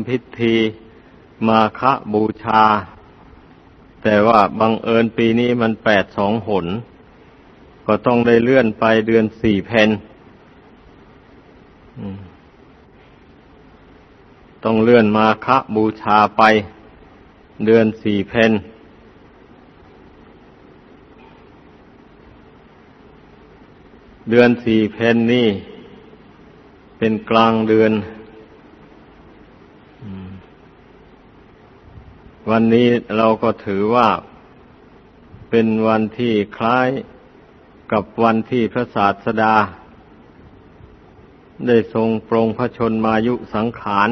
ำพิธีมาฆบูชา แต่ว่าบังเอิญปีนี้มันแปดสองหน ก็ต้องได้เลื่อนไปเดือนสี่เพนต้องเลื่อนมาฆบูชาไป เดือนสี่เพนเดือนสี่เพนนี่ เป็นกลางเดือน วันนี้เราก็ถือว่า เป็นวันที่คล้ายกับวันที่พระศาสดา ได้ทรงปรงพระชนมายุสังขาร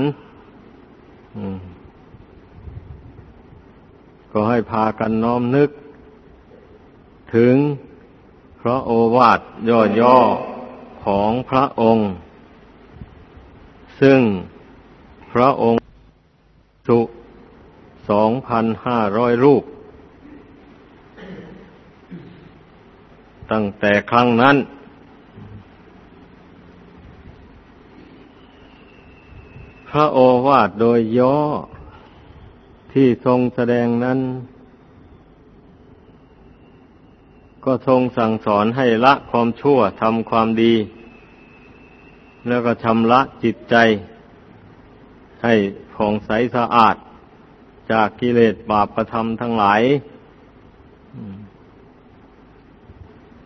ก็ให้พากันน้อมนึก ถึงพระโอวาทย่อๆของพระองค์ ซึ่งพระองค์สุ สองพันห้าร้อยรูป ตั้งแต่ครั้งนั้น พระโอวาทโดยย่อที่ทรงแสดงนั้น ก็ทรงสั่งสอนให้ละความชั่วทำความดี แล้วก็ชำระจิตใจให้ผ่องใสสะอาด จากกิเลสบาปประทำทั้งหลาย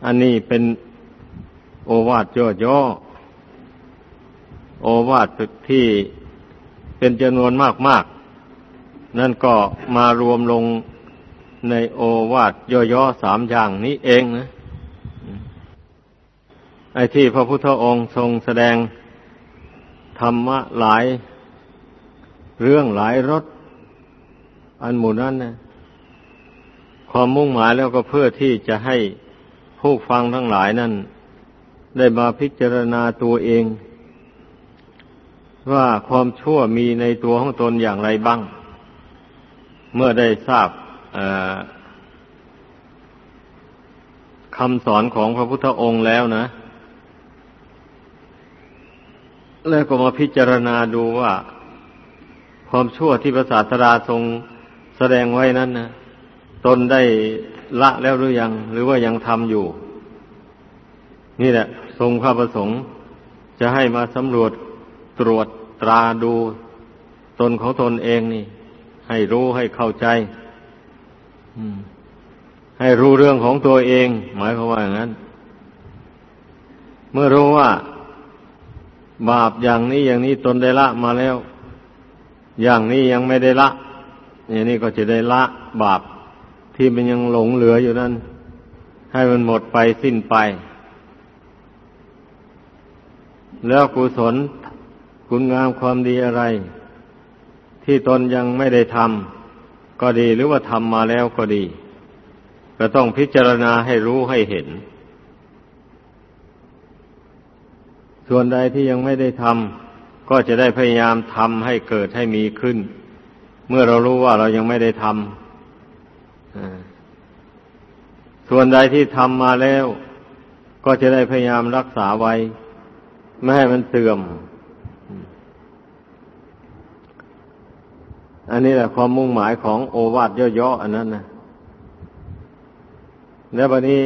อันนี้เป็นโอวาทย่อๆ โอวาทที่เป็นจำนวนมากๆ นั่นก็มารวมลงในโอวาทย่อๆสามอย่างนี้เองนะไอ้ที่พระพุทธองค์ทรงแสดงธรรมะหลาย เรื่องหลายรส อันหมู่นั้นนะความมุ่งหมายแล้วก็เพื่อที่จะให้ผู้ฟังทั้งหลายนั้น ได้มาพิจารณาตัวเอง ว่าความชั่วมีในตัวของตนอย่างไรบ้าง เมื่อได้ทราบคำสอนของพระพุทธองค์แล้วนะ แล้วก็มาพิจารณาดูว่า ความชั่วที่พระศาสดาทรง สดงไว้นั้นนะตนได้ละแล้วหรือยัง หรือว่ายังทำอยู่ นี่แหละ ทรงพระประสงค์ จะให้มาสำรวจตรวจตราดูตนของตนเองนี่ ให้รู้ให้เข้าใจให้รู้เรื่องของตัวเอง หมายความว่าอย่างนั้น เมื่อรู้ว่า บาปอย่างนี้อย่างนี้ตนได้ละมาแล้ว อย่างนี้ยังไม่ได้ละ อย่างนี้ก็จะได้ละบาปที่มันยังหลงเหลืออยู่นั้นให้มันหมดไปสิ้นไป แล้วกุศลคุณงามความดีอะไร ที่ตนยังไม่ได้ทำก็ดีหรือว่าทำมาแล้วก็ดี ก็ต้องพิจารณาให้รู้ให้เห็น ส่วนใดที่ยังไม่ได้ทำก็จะได้พยายามทำให้เกิดให้มีขึ้น มื่อเรารู้ว่าเรายังไม่ได้ทำส่วนใดที่ทำมาแล้ว ก็จะได้พยายามรักษาไว้ ไม่ให้มันเสื่อม อันนี้แหละความมุ่งหมายของโอวาทย่อๆอันนั้นนะและบัดนี้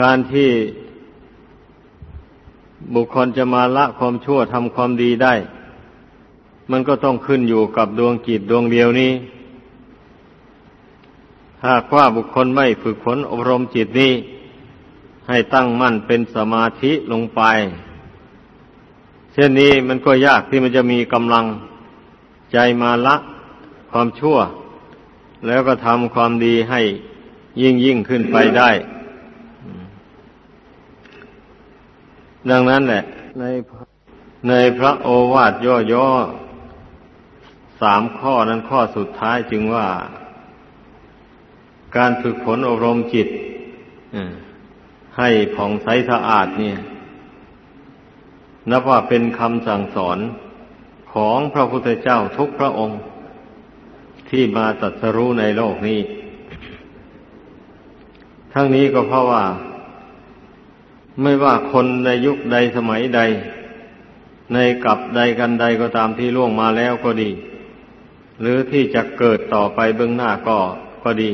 การที่บุคคลจะมาละความชั่วทำความดีได้ มันก็ต้องขึ้นอยู่กับดวงจิตดวงเดียวนี้ หากว่าบุคคลไม่ฝึกฝนอบรมจิตนี้ ให้ตั้งมั่นเป็นสมาธิลงไป เช่นนี้มันก็ยากที่มันจะมีกำลังใจมาละความชั่ว แล้วก็ทำความดีให้ยิ่งยิ่งขึ้นไปได้ ดังนั้นแหละในในพระโอวาทย่อๆ สามข้อนั้นข้อสุดท้ายจึงว่า การฝึกฝนอบรมจิตให้ผ่องใสสะอาดเนี่ย นับว่าเป็นคำสั่งสอนของพระพุทธเจ้าทุกพระองค์ ที่มาตรัสรู้ในโลกนี้ ทั้งนี้ก็เพราะว่า ไม่ว่าคนในยุคใดสมัยใด ในกับใดกันใดก็ตามที่ล่วงมาแล้วก็ดี หรือที่จะเกิดต่อไปเบื้องหน้าก็ก็ดี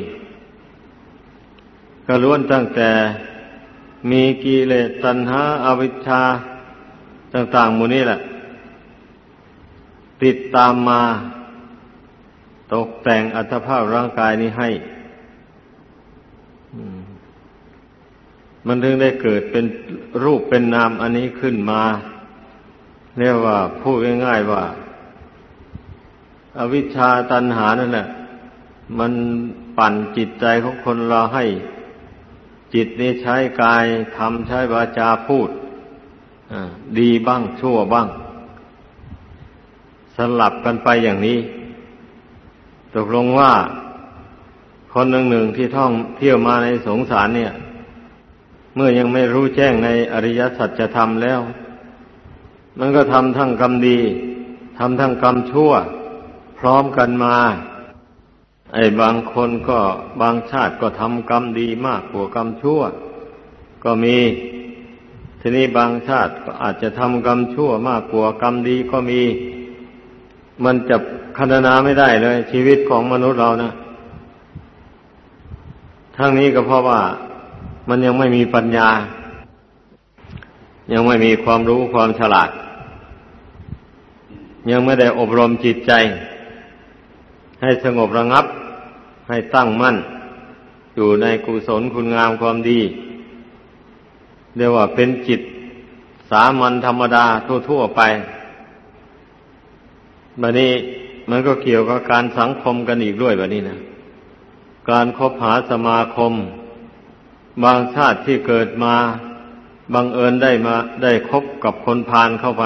ก็ล้วนตั้งแต่มีกิเลสตัณหาอาวิชชาต่าง ๆ หมู่นี้แหละ ติดตามมา ตกแต่งอัตภาพร่างกายนี้ให้มันถึงได้เกิดเป็นรูปเป็นนามอันนี้ขึ้นมา เรียกว่าพูดง่ายๆว่า อวิชชาตันหานั่นแหละมันปั่นจิตใจของคนเราให้ จิตนี้ใช้กายทำใช้วาจาพูดดีบ้างชั่วบ้าง สลับกันไปอย่างนี้ ตกลงว่า คนหนึ่งหนึ่งที่ท่องเที่ยวมาในสงสารเนี่ย เมื่อยังไม่รู้แจ้งในอริยสัจธรรมแล้ว มันก็ทำทั้งกรรมดีทำทั้งกรรมชั่ว ร้อมกันมา ไอ้บางคนก็บางชาติก็ทำกรรมดีมากกว่ากรรมชั่ว ก็มี ทีนี้บางชาติก็อาจจะทำกรรมชั่วมากกว่ากรรมดีก็มี มันจะคันนาไม่ได้เลย ชีวิตของมนุษย์เรานะทั้งนี้ก็เพราะว่ามันยังไม่มีปัญญา ยังไม่มีความรู้ความฉลาด ยังไม่ได้อบรมจิตใจ ให้สงบระงับ ให้ตั้งมั่น อยู่ในกุศลคุณงามความดี เรียกว่าเป็นจิตสามัญธรรมดาทั่วๆไปบันนี้มันก็เกี่ยวกับการสังคมกันอีกด้วยแบบนี้นะ การคบหาสมาคม บางชาติที่เกิดมาบังเอิญได้มาได้คบกับคนพาลเข้าไป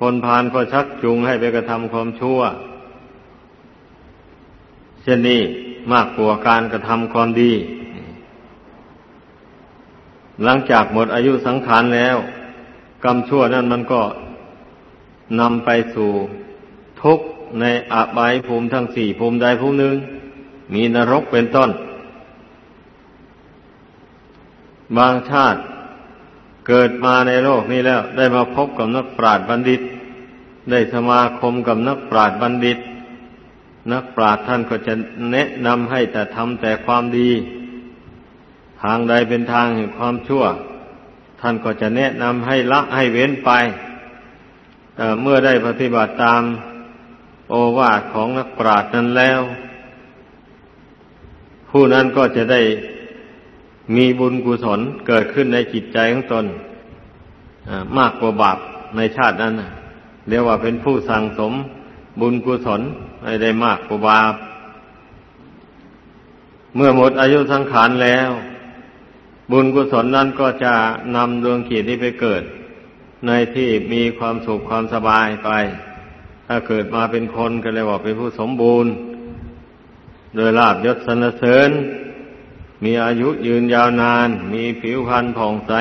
คนพาลก็ชักจูงให้ไปกระทำความชั่ว เช่นนี้มากกว่าการกระทำความดี หลังจากหมดอายุสังขารแล้ว กรรมชั่วนั้นมันก็นำไปสู่ทุกข์ในอบายภูมิทั้งสี่ภูมิใดภูมิหนึ่ง มีนรกเป็นต้น บางชาติเกิดมาในโลกนี้แล้ว ได้มาพบกับนักปราชญ์บัณฑิต ได้สมาคมกับนักปราชญ์บัณฑิต นักปราชญ์ท่านก็จะแนะนำให้แต่ทำแต่ความดี ทางใดเป็นทางแห่งความชั่ว ท่านก็จะแนะนำให้ละให้เว้นไปเเมื่อได้ปฏิบัติตามโอวาทของนักปราชญ์นั้นแล้ว ผู้นั้นก็จะได้มีบุญกุศลเกิดขึ้นในจิตใจของตนมากกว่าบาปในชาตินั้นเรียกว่าเป็นผู้สั่งสม บุญกุศลไม่ได้มากกว่าบาป เมื่อหมดอายุสังขารแล้ว บุญกุศลนั้นก็จะนำดวงขีดนี้ไปเกิด ในที่มีความสุขความสบายไป ถ้าเกิดมาเป็นคนก็เลยว่าเป็นผู้สมบูรณ์ โดยลาบยศสรรเสริญ มีอายุยืนยาวนาน มีผิวพรรณผ่องใส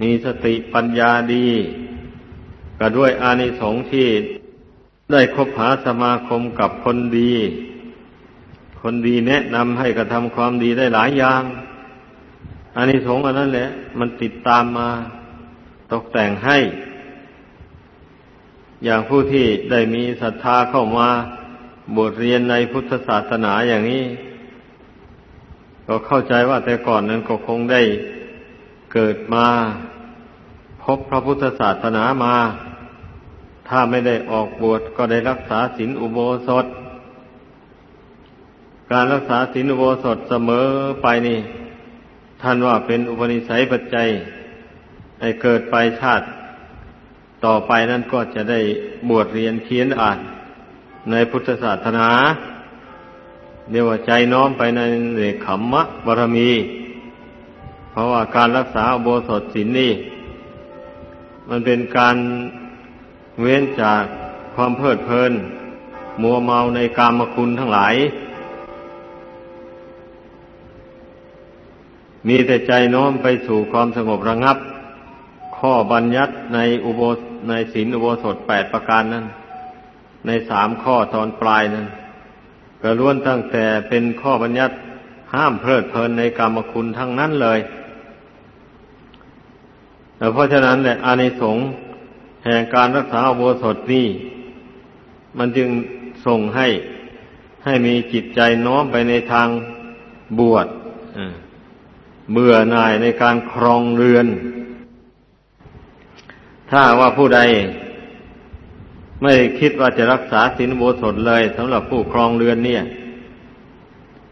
มีสติปัญญาดี ก็ด้วยอานิสงส์ที่ ได้คบหาสมาคมกับคนดี คนดีแนะนำให้กระทำความดีได้หลายอย่างอานิสงส์อันนั้นแหละ มันติดตามมาตกแต่งให้ อย่างผู้ที่ได้มีศรัทธาเข้ามาบวชเรียนในพุทธศาสนาอย่างนี้ ก็เข้าใจว่าแต่ก่อนนั้นก็คงได้เกิดมา พบพระพุทธศาสนามา ถ้าไม่ได้ออกบวชก็ได้รักษาศีลอุโบสถ การรักษาศีลอุโบสถเสมอไปนี่ ท่านว่าเป็นอุปนิสัยปัจจัยให้เกิดไปชาติ ต่อไปนั้นก็จะได้บวชเรียนเขียนอ่าน ในพุทธศาสนาเรียกว่าใจน้อมไปในเนขมมะบารมี เพราะว่าการรักษาอุโบสถศีลนี่ มันเป็นการ เว้นจากความเพลิดเพลิน มัวเมาในกามคุณทั้งหลาย มีแต่ใจน้อมไปสู่ความสงบระงับ ข้อบัญญัติในอุโบในศีลอุโบสถแปดประการนั้น ในสามข้อตอนปลายนั้นก็ล้วนตั้งแต่เป็นข้อบัญญัติห้ามเพลิดเพลินในกรรมคุณทั้งนั้นเลยแต่เพราะฉะนั้นแหละอานิสงส์ แห่งการรักษาอุโบสถนี่ มันจึงส่งให้ให้มีจิตใจน้อมไปในทางบวชเบื่อหน่ายในการครองเรือน ถ้าว่าผู้ใด ไม่คิดว่าจะรักษาศีลโบสถเลยสำหรับผู้ครองเรือนเนี่ย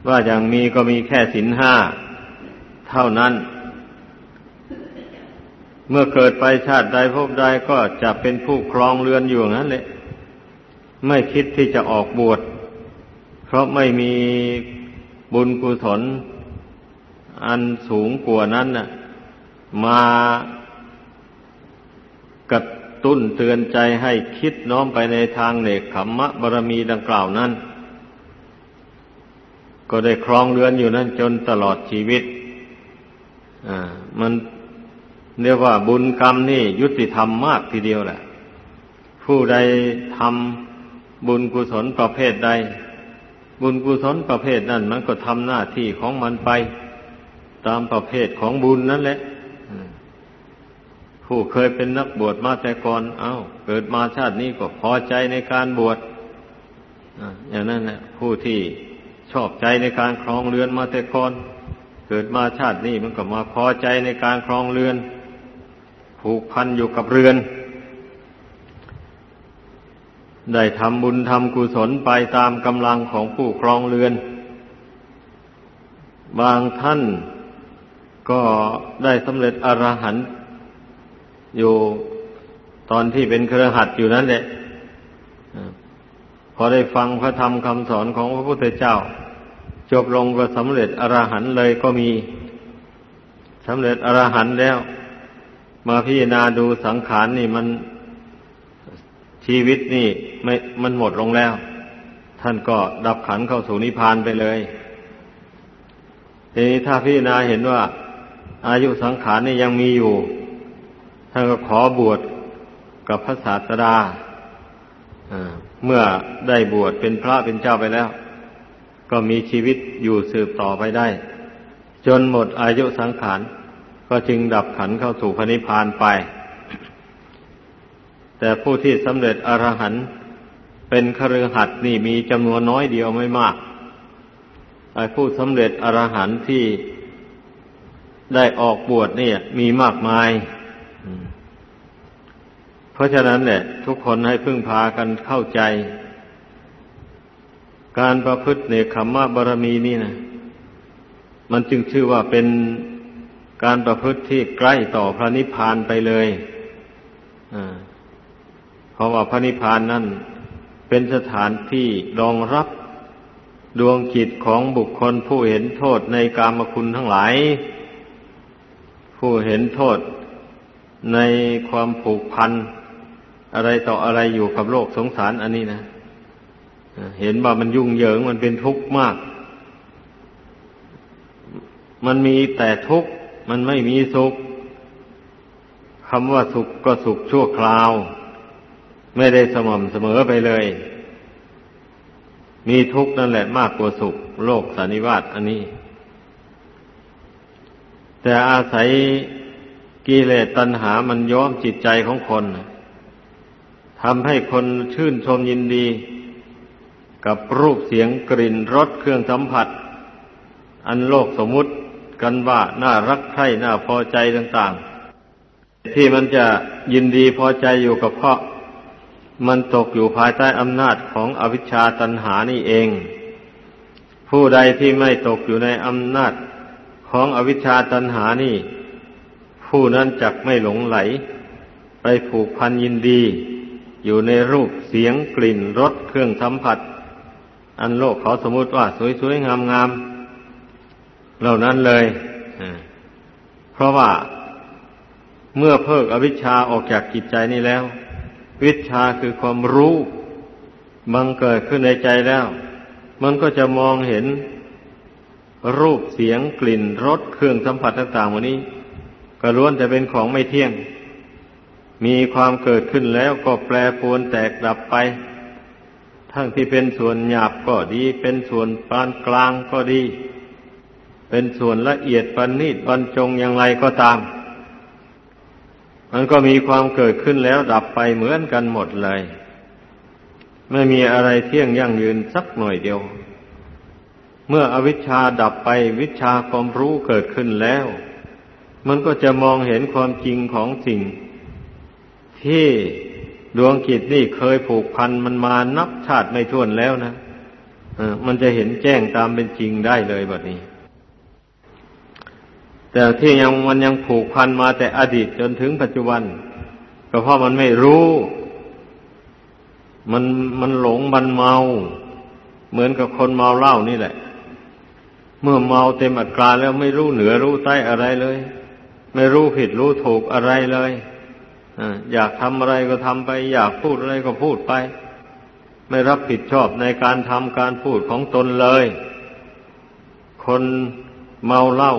ว่าอย่างมีก็มีแค่ศีลห้าเท่านั้น เมื่อเกิดไปชาติใดพบใดก็จะเป็นผู้ครองเรือนอยู่นั้นเลยไม่คิดที่จะออกบวช เพราะไม่มีบุญกุศล อันสูงกว่านั้นน่ะ มากระตุ้นเตือนใจให้คิดน้อมไปในทางเนกขมมะบารมีดังกล่าวนั้น ก็ได้ครองเรือนอยู่นั้นจนตลอดชีวิต อ่า มัน เรียกว่าบุญกรรมนี่ยุติธรรมมากทีเดียวแหละ ผู้ใดทำบุญกุศลประเภทใด บุญกุศลประเภทนั้น มันก็ทำหน้าที่ของมันไป ตามประเภทของบุญนั่นแหละ ผู้เคยเป็นนักบวชมาแต่ก่อนเอา้า เกิดมาชาตินี้ก็พอใจในการบวชอย่างนั้นแหละผู้ที่ชอบใจในการครองเรือนมาแต่ก่อนเกิดมาชาตินี้มันก็มาพอใจในการครองเรือน ผูกพันอยู่กับเรือน ได้ทำบุญทำกุศลไปตามกำลังของผู้ครองเรือน บางท่านก็ได้สำเร็จอรหันต์อยู่ตอนที่เป็นเครือขัดอยู่นั่นแหละพอได้ฟังพระธรรมคำสอนของพระพุทธเจ้า จบลงก็สำเร็จอรหันต์เลยก็มีสำเร็จอรหันต์แล้ว มาพิจารณาดูสังขารนนี่มันชีวิตนี่ไม่มันหมดลงแล้ว ท่านก็ดับขันเข้าสู่นิพพานไปเลยทีนี้ถ้าพิจารณาเห็นว่า อายุสังขารนี่ยังมีอยู่ ท่านก็ขอบวชกับพระศาสดาเมื่อได้บวชเป็นพระเป็นเจ้าไปแล้ว ก็มีชีวิตอยู่สืบต่อไปได้ จนหมดอายุสังขาร ก็จึงดับขันเข้าสู่พระนิพพานไป แต่ผู้ที่สำเร็จอรหันต์เป็นคฤหัสถ์นี่มีจำนวนน้อยเดียวไม่มากไอ้ผู้สำเร็จอรหันต์ที่ได้ออกบวชเนี่ย มีมากมาย เพราะฉะนั้นเนี่ยทุกคนให้พึ่งพากันเข้าใจ การประพฤติเนคขมมะบารมีนี่นะมันจึงชื่อว่าเป็น การประพฤติที่ใกล้ต่อพระนิพพานไปเลยเพราะว่าพระนิพพานนั่นเป็นสถานที่รองรับดวงจิตของบุคคลผู้เห็นโทษในกามคุณทั้งหลาย ผู้เห็นโทษในความผูกพัน อะไรต่ออะไรอยู่กับโลกสงสารอันนี้นะ เห็นว่ามันยุ่งเหยิงมันเป็นทุกข์มาก มันมีแต่ทุกข์ มันไม่มีสุขคำว่าสุขก็สุขชั่วคราว ไม่ได้สม่ำเสมอไปเลย มีทุกข์นั่นแหละมากกว่าสุข โลกสันนิวาตอันนี้ แต่อาศัยกิเลสตัณหามันย้อมจิตใจของคนทำให้คนชื่นชมยินดี กับรูปเสียงกลิ่นรสเครื่องสัมผัส อันโลกสมมุติ กันว่าน่ารักใคร่น่าพอใจต่างๆ ที่มันจะยินดีพอใจอยู่กับเพราะ มันตกอยู่ภายใต้อำนาจของอวิชชาตัณหานี่เอง ผู้ใดที่ไม่ตกอยู่ในอำนาจของอวิชชาตันหานี่ ผู้นั้นจักไม่หลงไหล ไปผูกพันยินดี อยู่ในรูปเสียงกลิ่นรสเครื่องสัมผัส อันโลกเขาสมมติว่าสวยๆงามๆ เหล่านั้นเลย เพราะว่าเมื่อเพิกอวิชชาออกจากจิตใจนี้แล้ว วิชาคือความรู้บังเกิดขึ้นในใจแล้ว มันก็จะมองเห็นรูปเสียงกลิ่นรสเครื่องสัมผัสต่างๆวันนี้ก็ล้วนแต่เป็นของไม่เที่ยง มีความเกิดขึ้นแล้วก็แปรปรวนแตกดับไป ทั้งที่เป็นส่วนหยาบก็ดี เป็นส่วนปานกลางก็ดี เป็นส่วนละเอียดปานนีตบรรจงอย่างไรก็ตาม มันก็มีความเกิดขึ้นแล้วดับไปเหมือนกันหมดเลย ไม่มีอะไรเที่ยงยั่งยืนสักหน่อยเดียว เมื่ออวิชชาดับไปวิชาความรู้เกิดขึ้นแล้ว มันก็จะมองเห็นความจริงของสิ่ง ที่ดวงกิจนี่เคยผูกพันมันมานับชาติไม่ถ้วนแล้วนะมันจะเห็นแจ้งตามเป็นจริงได้เลยแบบนี้ แต่ที่ยังมันยังผูกพันมาแต่อดีตจนถึงปัจจุบัน ก็เพราะมันไม่รู้ มันมันหลงมันเมา เหมือนกับคนเมาเหล้านี่แหละ เมื่อเมาเต็มอัตราแล้วไม่รู้เหนือรู้ใต้อะไรเลย ไม่รู้ผิดรู้ถูกอะไรเลยอยากทำอะไรก็ทำไป อยากพูดอะไรก็พูดไป ไม่รับผิดชอบในการทำการพูดของตนเลย คนเมาเหล้า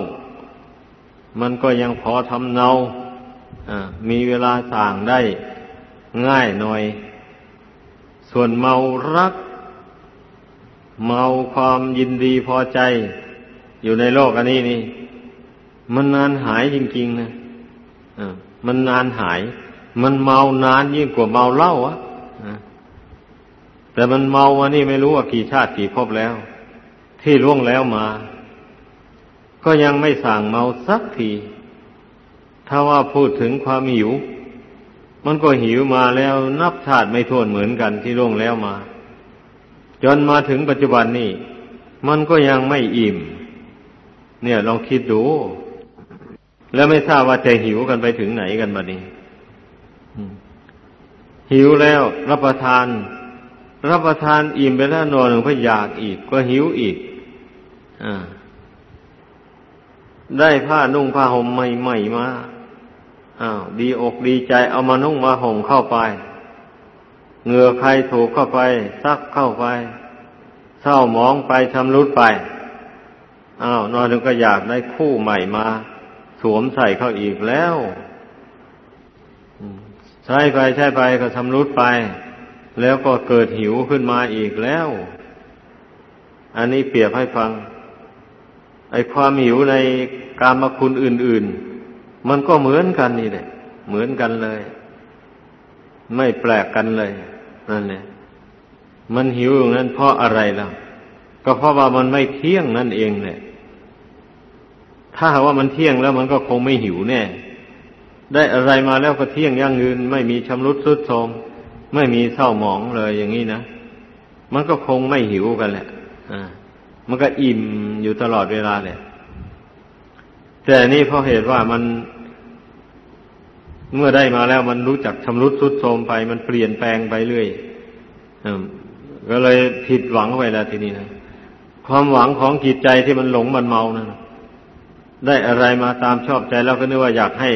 มันก็ยังพอทำเนามีเวลาสั่งได้ง่ายหน่อย ส่วนเมารัก เมาความยินดีพอใจ อยู่ในโลกอันนี้นี่ มันนานหายจริงๆนะมันนานหาย มันเมานานยิ่งกว่าเมาเหล้าอะแต่มันเมาวันนี้ไม่รู้ว่ากี่ชาติกี่ภพแล้ว ที่ล่วงแล้วมา ก็ยังไม่สั่งเมาสักที ถ้าว่าพูดถึงความหิว มันก็หิวมาแล้วนับชาติไม่ท้วนเหมือนกันที่ล่วงแล้วมา จนมาถึงปัจจุบันนี้ มันก็ยังไม่อิ่ม เนี่ยลองคิดดู แล้วไม่ทราบว่าจะหิวกันไปถึงไหนกันบัดนี้หิวแล้วรับประทาน รับประทานอิ่มไปแล้วนอนหนึ่งก็อยากอีก ก็หิวอีก อ ได้ผ้านุ่งผ้าห่มใหม่ๆมาอ้าวดีอกดีใจเอามานุ่งมาห่มเข้าไปเหงื่อใครถูกเข้าไป ซักเข้าไปเศร้ามองไปชำรุดไปอ้าวนอนนึงก็อยากได้คู่ใหม่มา สวมใส่เข้าอีกแล้วใช้ไปใช้ไปก็ชำรุดไป แล้วก็เกิดหิวขึ้นมาอีกแล้ว อันนี้เปรียบให้ฟัง ไอ้ความหิวใน การมคุณอื่น ๆ มันก็เหมือนกันนี่แหละเหมือนกันเลย ไม่แปลกกันเลยนั่นแหละมันหิวอย่างนั้นเพราะอะไรล่ะ ก็เพราะว่ามันไม่เที่ยงนั่นเองแหละถ้าว่ามันเที่ยงแล้วมันก็คงไม่หิวแน่ ได้อะไรมาแล้วก็เที่ยงยั่งยืน ไม่มีชำรุดทรุดโทรมไม่มีเศร้าหมองเลยอย่างนี้นะมันก็คงไม่หิวกันแหละ อ่า มันก็อิ่มอยู่ตลอดเวลาแหละ แต่นี่เพราะเหตุว่ามันเมื่อได้มาแล้วมันรู้จักชำรุดทรุดโทรมไปมันเปลี่ยนแปลงไปเรื่อยก็เลยผิดหวังไปแล้วทีนี้นะความหวังของจิตใจที่มันหลงมันเมานะได้อะไรมาตามชอบใจแล้วก็นึกว่าอยากให้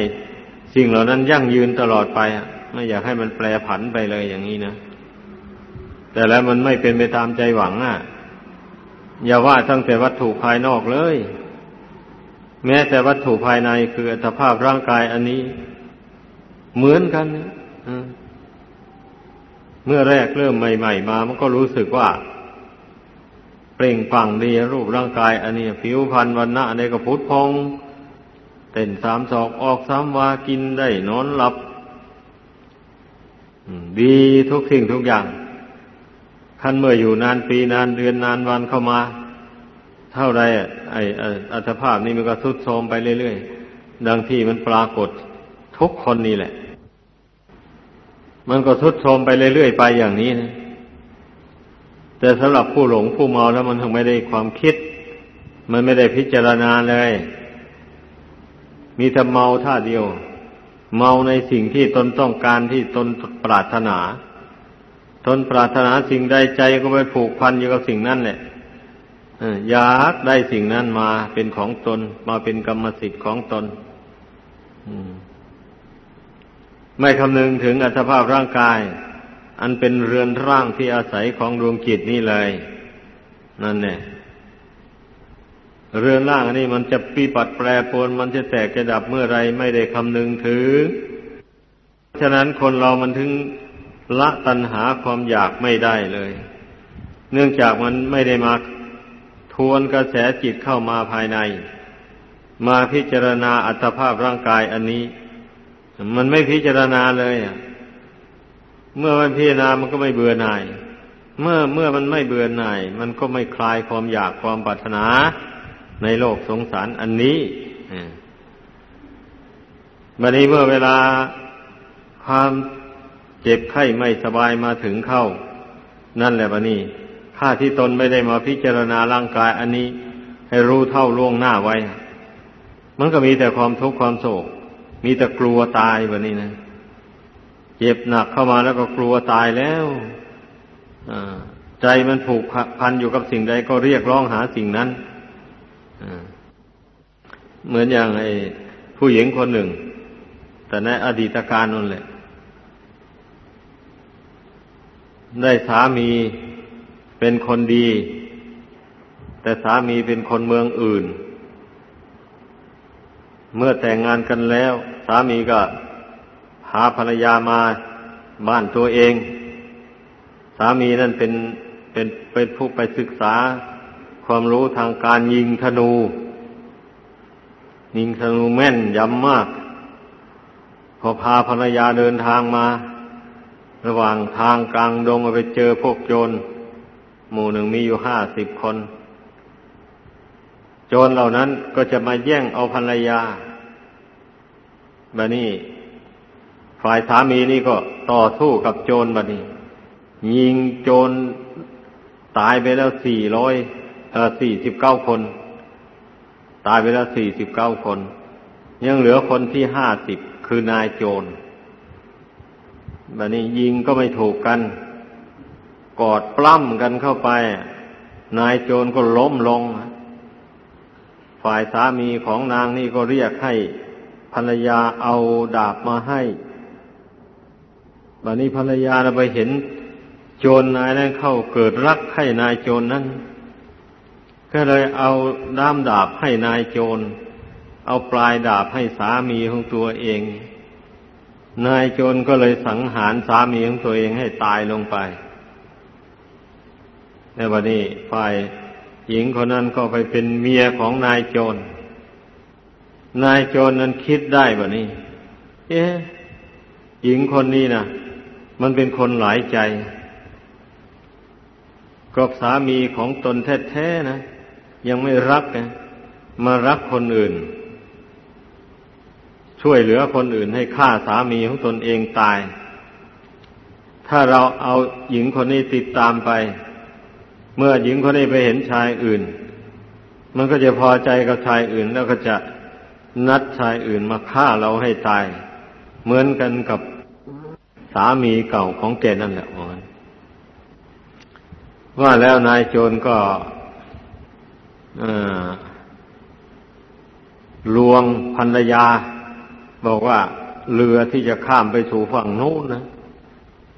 สิ่งเหล่านั้นยั่งยืนตลอดไปไม่อยากให้มันแปรผันไปเลยอย่างนี้นะแต่แล้วมันไม่เป็นไปตามใจหวังอะ อย่าว่าทั้งแต่วัตถุภายนอกเลย แม้แต่วัตถุภายในคืออัตภาพร่างกายอันนี้ เหมือนกันเมื่อแรกเริ่มใหม่ ๆ มา มันก็รู้สึกว่า เปล่งปังดีรูปร่างกาย อันนี้ ผิวพรรณวันณะในกระพุทธพองเต้นสามศอกออกสามวากินได้นอนหลับดีทุกสิ่งทุกอย่างขั้นเมื่ออยู่นานปีนานเดือนนานวันเข้ามา เท่าไร ไอ้อัตภาพนี้มันก็ทุดโทรมไปเรื่อยๆดังที่มันปรากฏทุกคนนี่แหละ มันก็ทุดโทรมไปเรื่อยๆไปอย่างนี้นะแต่สำหรับผู้หลงผู้เมาแล้วมันถึงไม่ได้ความคิด มันไม่ได้พิจารณาเลย มีแต่เมาท่าเดียว เมาในสิ่งที่ตนต้องการที่ตนปรารถนา ตนปรารถนาสิ่งใดใจก็ไปผูกพันอยู่กับสิ่งนั้นแหละ อยากได้สิ่งนั้นมาเป็นของตน มาเป็นกรรมสิทธิ์ของตนไม่คำนึงถึงอัตภาพร่างกาย อันเป็นเรือนร่างที่อาศัยของดวงจิตนี่เลย นั่นเนี่ยเรือนร่างอันนี้มันจะปีปัดแปรปรวนมันจะแตกจะดับเมื่อไรไม่ได้คำนึงถึงฉะนั้นคนเรามันถึงละตัณหาความอยากไม่ได้เลย เนื่องจากมันไม่ได้มา ทวนกระแสจิตเข้ามาภายใน มาพิจารณาอัตภาพร่างกายอันนี้ มันไม่พิจารณาเลยเมื่อมันพิจารณามันก็ไม่เบื่อหน่าย เมื่อเมื่อมันไม่เบื่อหน่าย มันก็ไม่คลายความอยากความปรารถนาในโลกสงสารอันนี้บัดนี้เมื่อเวลาความเจ็บไข้ไม่สบายมาถึงเข้า นั่นแหละบัดนี้ ข้าที่ตนไม่ได้มาพิจารณาร่างกายอันนี้ ให้รู้เท่าล่วงหน้าไว้ มันก็มีแต่ความทุกข์ความโศก มีแต่กลัวตายแบบนี้นะ เจ็บหนักเข้ามาแล้วก็กลัวตายแล้วใจมันผูกพันอยู่กับสิ่งใดก็เรียกร้องหาสิ่งนั้นเหมือนอย่างไอ้ผู้หญิงคนหนึ่ง แต่ในอดีตการนั่นแหละ ได้สามี เป็นคนดี แต่สามีเป็นคนเมืองอื่น เมื่อแต่งงานกันแล้ว สามีก็หาภรรยามาบ้านตัวเอง สามีนั่นเป็นเป็นเป็นผู้ไปศึกษาความรู้ทางการยิงธนู ยิงธนูแม่นยำมาก พอพาภรรยาเดินทางมา ระหว่างทางกลางดงไปเจอพวกโจร หมู่หนึ่งมีอยู่ห้าสิบคน โจรเหล่านั้นก็จะมาแย่งเอาภรรยาแบบนี้ฝ่ายสามีนี่ก็ต่อสู้กับโจรแบบนี้ยิงโจรตายไปแล้วสี่ร้อยเออสี่สิบเก้าคน ตายไปแล้วสี่สิบเก้าคน ยังเหลือคนที่ห้าสิบคือนายโจรแบบนี้ยิงก็ไม่ถูกกัน กอดปล้ำกันเข้าไป นายโจรก็ล้มลง ฝ่ายสามีของนางนี่ก็เรียกให้ภรรยาเอาดาบมาให้บัดนี้ภรรยาไปเห็น โจรนายนั้นเข้าเกิดรักให้นายโจรนนั้น ก็เลยเอาด้ามดาบให้นายโจร เอาปลายดาบให้สามีของตัวเอง นายโจรก็เลยสังหารสามีของตัวเองให้ตายลงไป ในวันนี้ฝ่ายหญิงคนนั้นก็ไปเป็นเมียของนายโจร นายโจรนั้นคิดได้แบบนี้ เอ๊ะหญิงคนนี้นะมันเป็นคนหลายใจกับสามีของตนแท้ๆนะ ยังไม่รักนะมารักคนอื่น ช่วยเหลือคนอื่นให้ฆ่าสามีของตนเองตาย ถ้าเราเอาหญิงคนนี้ติดตามไป เมื่อหญิงคนนี้ไปเห็นชายอื่น มันก็จะพอใจกับชายอื่น แล้วก็จะนัดชายอื่นมาฆ่าเราให้ตาย เหมือนกันกับสามีเก่าของแกนั่นแหละวันว่าแล้วนายโจรก็ลวงภรรยา บอกว่าเรือที่จะข้ามไปสู่ฝั่งโน้นนะ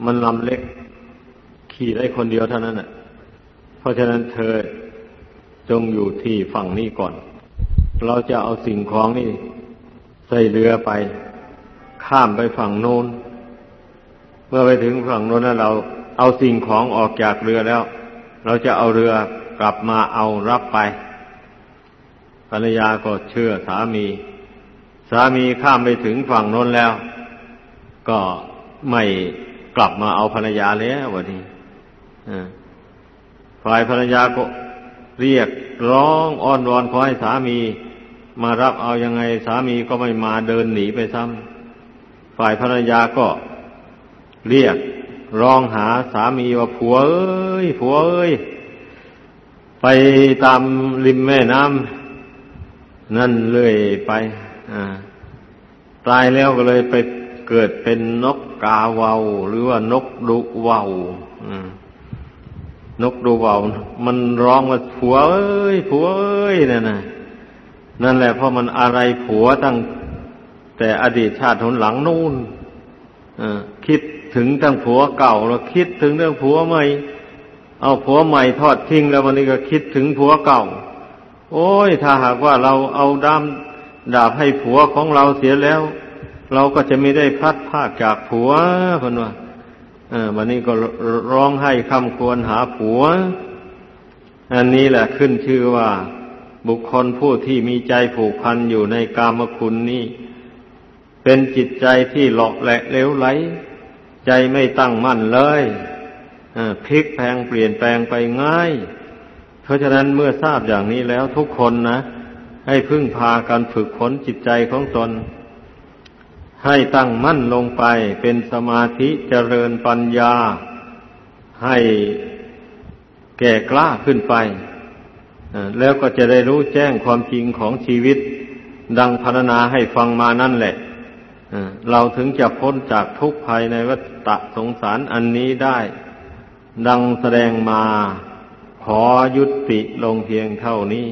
มันลำเล็ก ขี่ได้คนเดียวเท่านั้นน่ะ เพราะฉะนั้นเธอจงอยู่ที่ฝั่งนี้ก่อน เราจะเอาสิ่งของนี่ใส่เรือไป ข้ามไปฝั่งโน้น เมื่อไปถึงฝั่งโน้นแล้วเราเอาสิ่งของออกจากเรือแล้ว เราจะเอาเรือกลับมาเอารับไป ภรรยาก็เชื่อสามี สามีข้ามไปถึงฝั่งโน้นแล้ว ก็ไม่กลับมาเอาภรรยาแล้ววันนี้ ฝ่ายภรรยาก็เรียกร้องอ้อนวอนขอให้สามี มารับเอายังไงสามีก็ไม่มาเดินหนีไปซ้ำฝ่ายภรรยาก็เรียกร้องหาสามีว่าผัวเอ้ยผัวเอ้ยไปตามริมแม่น้ำนั่นเลยไปตายแล้วก็เลยไปเกิดเป็นนกกาเวาหรือว่านกดุเวา นกดูเบามันร้องว่าผัวเอ้ยผัวเอ้ยนั่นนะนั่นแหละเพราะมันอะไรผัวตั้ง แต่อดีตชาติหนหลังนู่นคิดถึงทั้งผัวเก่าแล้วคิดถึงเรื่องผัวใหม่ เอาผัวใหม่ทอดทิ้งแล้ววันนี้ก็คิดถึงผัวเก่า โอ้ย ถ้าหากว่าเราเอาดามดาบให้ผัวของเราเสียแล้ว เราก็จะไม่ได้พัดภาคจากผัวพนว่า วันนี้ก็ร้องให้คำควรหาผัว อันนี้แหละขึ้นชื่อว่า บุคคลผู้ที่มีใจผูกพันอยู่ในกามคุณนี้ เป็นจิตใจที่หลอกแหละเลวไหล ใจไม่ตั้งมั่นเลยพลิกแพงเปลี่ยนแปลงไปง่าย เพราะฉะนั้นเมื่อทราบอย่างนี้แล้วทุกคนนะ ให้พึ่งพากันฝึกฝนจิตใจของตน ให้ตั้งมั่นลงไปเป็นสมาธิเจริญปัญญา ให้แก่กล้าขึ้นไป แล้วก็จะได้รู้แจ้งความจริงของชีวิต ดังพรรณนาให้ฟังมานั่นแหละเราถึงจะพ้นจากทุกข์ภัยในวัฏสงสารอันนี้ได้ ดังแสดงมาขอยุติลงเพียงเท่านี้